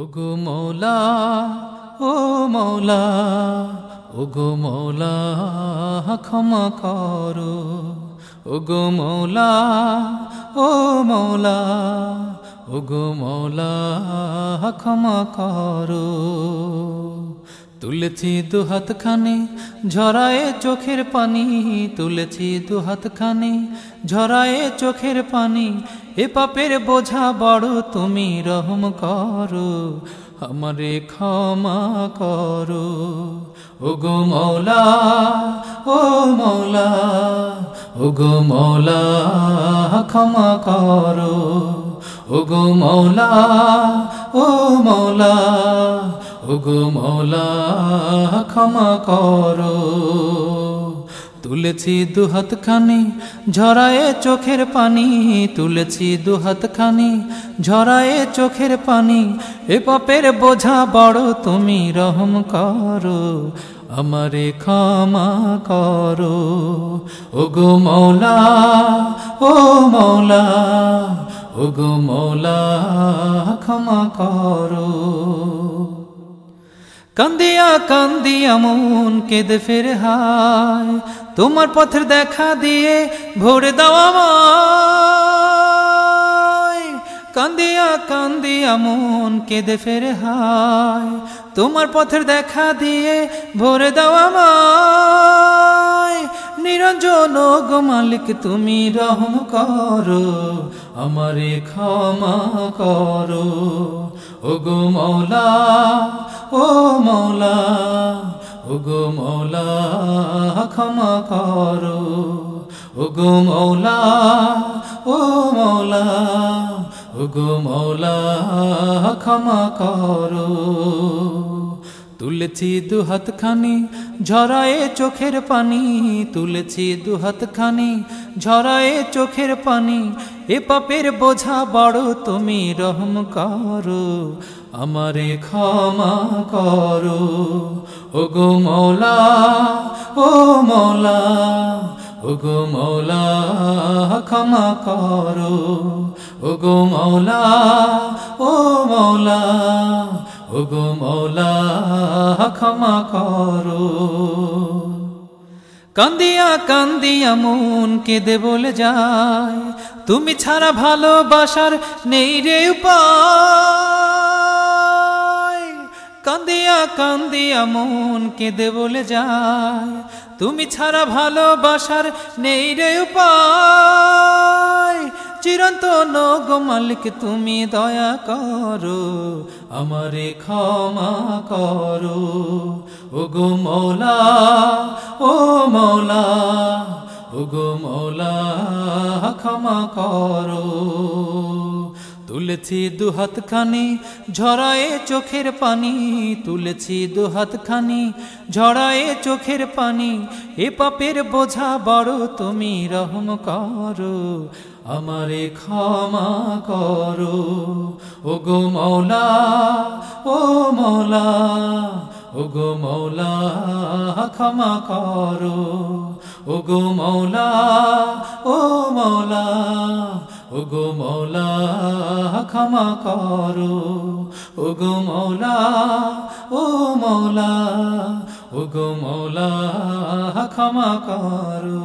ওগো মৌলা, ও মৌলা, ওগো মৌলা, ক্ষমা করো। ওগো মৌলা, ও মৌলা, ওগো মৌলা, ক্ষমা করো। তুলেছি দুহাত খানে ঝরায়ে চোখের পানি। তুলেছি দুহাত খানে ঝরায়ে চোখের পানি। এ পাপের বোঝা বড়, তুমি রহম করো, আমারে ক্ষমা করো। ও গো মৌলা, ও মৌলা ও গো মৌলা, ক্ষমা করো। ও গো মৌলা, ও মৌলা ওগো ক্ষমা করো। তুলেছি দুহাত খানি ঝরায়ে চোখের পানি, তুলেছি দুহাত খানি ঝরায়ে চোখের পানি। এ পাপের বোঝা বড়, তুমি রহম করো, আমারে ক্ষমা করো। ওগো মৌলা, ও মৌলা, ওগো মৌলা, ক্ষমা করো। কান্দিয়া কান্দিয়া মন কেঁদে ফের হায়। তোমার পথের দেখা দিয়ে ভরে দেওয়া কান্দিয়া কান্দিয়া মন কেঁদে ফের হায়। তোমার পথের দেখা দিয়ে ভরে দেওয়া নিরঞ্জন গো মালিক, তুমি রহম করো, আমারে ক্ষমা করো। ও গো মৌলা ও মৌলা ও গো মৌলা, ক্ষমা করো। ও গো মৌলা, ও মৌলা ও গো মৌলা, ক্ষমা করো। তুলেছি দুহাত খানি ঝরায়ে চোখের পানি। তুলেছি দুহাত খানি ঝরায়ে চোখের পানি। এ পাপের বোঝা বড়, তুমি রহম করো, আমারে ক্ষমা করো। ও গো মৌলা, ও মৌলা ও গো মৌলা, ক্ষমা করো। ও গো মৌলা, ও মৌলা। ও গো মৌলা, ক্ষমা করো। কান্দিয়া কান্দিয়া মন কেঁদে বলে যায়, তুমি ছাড়া ভালোবাসার নেই রে কান্দিয়া কান্দিয়া মন কেঁদে বলে যায়, তুমি ছাড়া ভালোবাসার নেই রে উপায়। চিরন্তন গো মালিক, তুমি দয়া করো, আমারে ক্ষমা করো। ও গো মৌলা, ও মৌলা, ও গো মৌলা, ক্ষমা করো। তুলেছি দুহাত খানি ঝরায়ে চোখের পানি। তুলেছি দুহাত খানি ঝরায়ে চোখের পানি। এ পাপের বোঝা বড়, তুমি রহম করো, আমারে ক্ষমা করো। ও গো মৌলা, ও মৌলা ও গো মৌলা, ক্ষমা করো। ও গো মৌলা, ও মৌলা ও গো মৌলা ক্ষমা করো। ওগো মৌলা ও মৌলা ওগো মৌলা ক্ষমা করো।